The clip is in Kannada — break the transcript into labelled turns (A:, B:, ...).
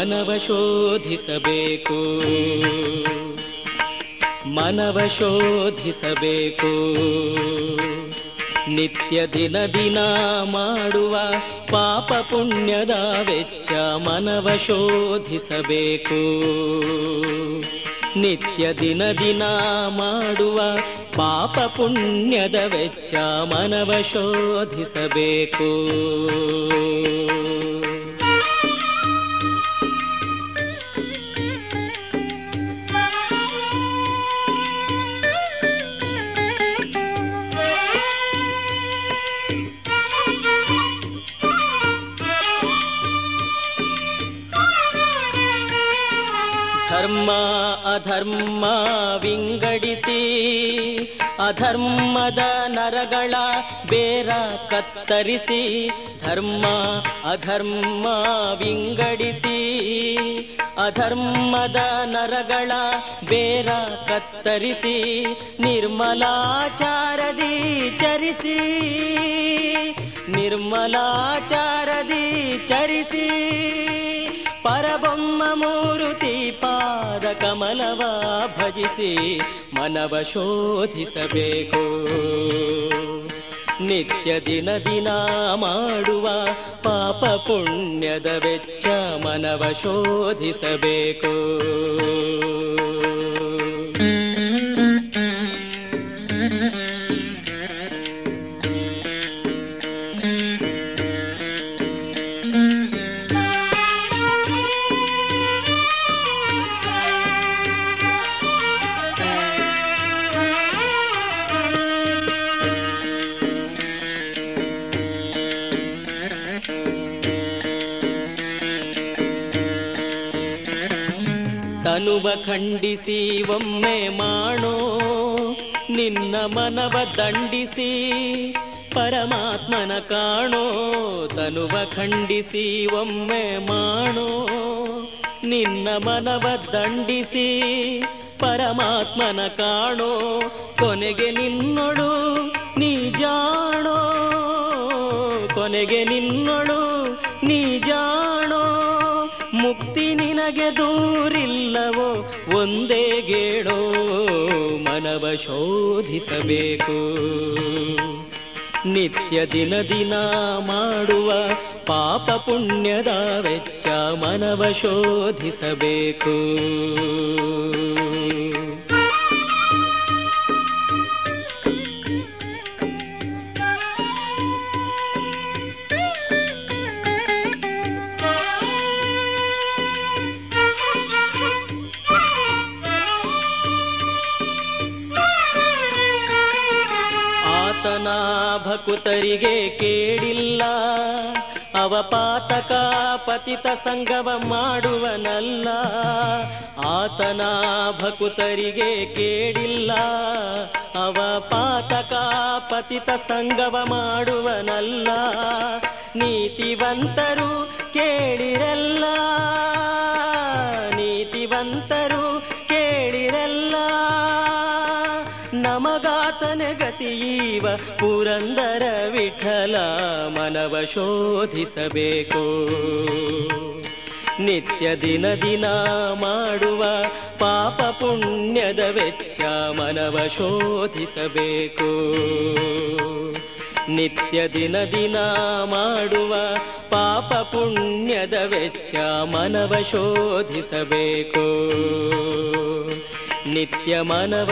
A: ಮನವ ಶೋಧಿಸಬೇಕು. ಮನವ ಶೋಧಿಸಬೇಕು. ನಿತ್ಯ ದಿನ ದಿನ ಮಾಡುವ ಪಾಪ ಪುಣ್ಯದ ವೆಚ್ಚ ಮನವ ಶೋಧಿಸಬೇಕು. ನಿತ್ಯ ದಿನ ದಿನ ಮಾಡುವ ಪಾಪ ಪುಣ್ಯದ ವೆಚ್ಚ ಮನವ ಶೋಧಿಸಬೇಕು. ಧರ್ಮ ಅಧರ್ಮ ವಿಂಗಡಿಸಿ, ಅಧರ್ಮದ ನರಗಳ ಬೇರ ಕತ್ತರಿಸಿ, ಧರ್ಮ, ಅಧರ್ಮ ವಿಂಗಡಿಸಿ, ಅಧರ್ಮದ ನರಗಳ ಬೇರ ಕತ್ತರಿಸಿ, ನಿರ್ಮಲಾಚಾರದಿ ಚರಿಸಿ ನಿರ್ಮಲಾಚಾರದಿ ಚರಿಸಿ, ಪರಬೊಮ್ಮ ಮೂರುತಿ ಕಮಲವ ಭಜಿಸಿ ಮನವ ಶೋಧಿಸಬೇಕು. ನಿತ್ಯ ದಿನ ದಿನ ಮಾಡುವ ಪಾಪ ಪುಣ್ಯದ ವೆಚ್ಚ ಮನವ ಶೋಧಿಸಬೇಕು. ತನುವ ಖಂಡಿಸಿ ಒಮ್ಮೆ ಮಾಡೋ ನಿನ್ನ ಮನವ ದಂಡಿಸಿ ಪರಮಾತ್ಮನ ಕಾಣೋ, ತನುವ ಖಂಡಿಸಿ ಒಮ್ಮೆ ಮಾಡೋ ನಿನ್ನ ಮನವ ದಂಡಿಸಿ ಪರಮಾತ್ಮನ ಕಾಣೋ, ಕೊನೆಗೆ ನಿನ್ನೊಳು ನೀ ಜಾಣೋ, ಕೊನೆಗೆ ನಿನ್ನೊಳು ಮುಕ್ತಿ ನಿನಗೆ ದೂರಿಲ್ಲವೋ, ಒಂದೇ ಗೇಳೋ ಮನವ ಶೋಧಿಸಬೇಕು. ನಿತ್ಯ ದಿನ ದಿನ ಮಾಡುವ ಪಾಪ ಪುಣ್ಯದ ವೆಚ್ಚ ಮನವ ಶೋಧಿಸಬೇಕು. ಭಕುತರಿಗೆ ಕೇಳಿಲ್ಲ. ಅವಪಾತಕ ಪತಿತ ಸಂಗವ ಮಾಡುವನಲ್ಲ. ಆತನ ಭಕುತರಿಗೆ ಕೇಳಿಲ್ಲ. ಅವಪಾತಕ ಪತಿತ ಸಂಗವ ಮಾಡುವನಲ್ಲ. ನೀತಿವಂತರು ಕೇಳಿರಲ್ಲ. ನೀತಿವಂತರು ಗತಿಯೀವ ಪುರಂದರ ವಿಠಲ ಮನವ ಶೋಧಿಸಬೇಕು. ನಿತ್ಯ ದಿನ ದಿನ ಮಾಡುವ ಪಾಪ ಪುಣ್ಯದ ವೆಚ್ಚ ಮನವ ಶೋಧಿಸಬೇಕು. ನಿತ್ಯ ದಿನ ದಿನ ಮಾಡುವ ಪಾಪ ಪುಣ್ಯದ ವೆಚ್ಚ ಮನವ ಶೋಧಿಸಬೇಕು. ನಿತ್ಯ ಮನವ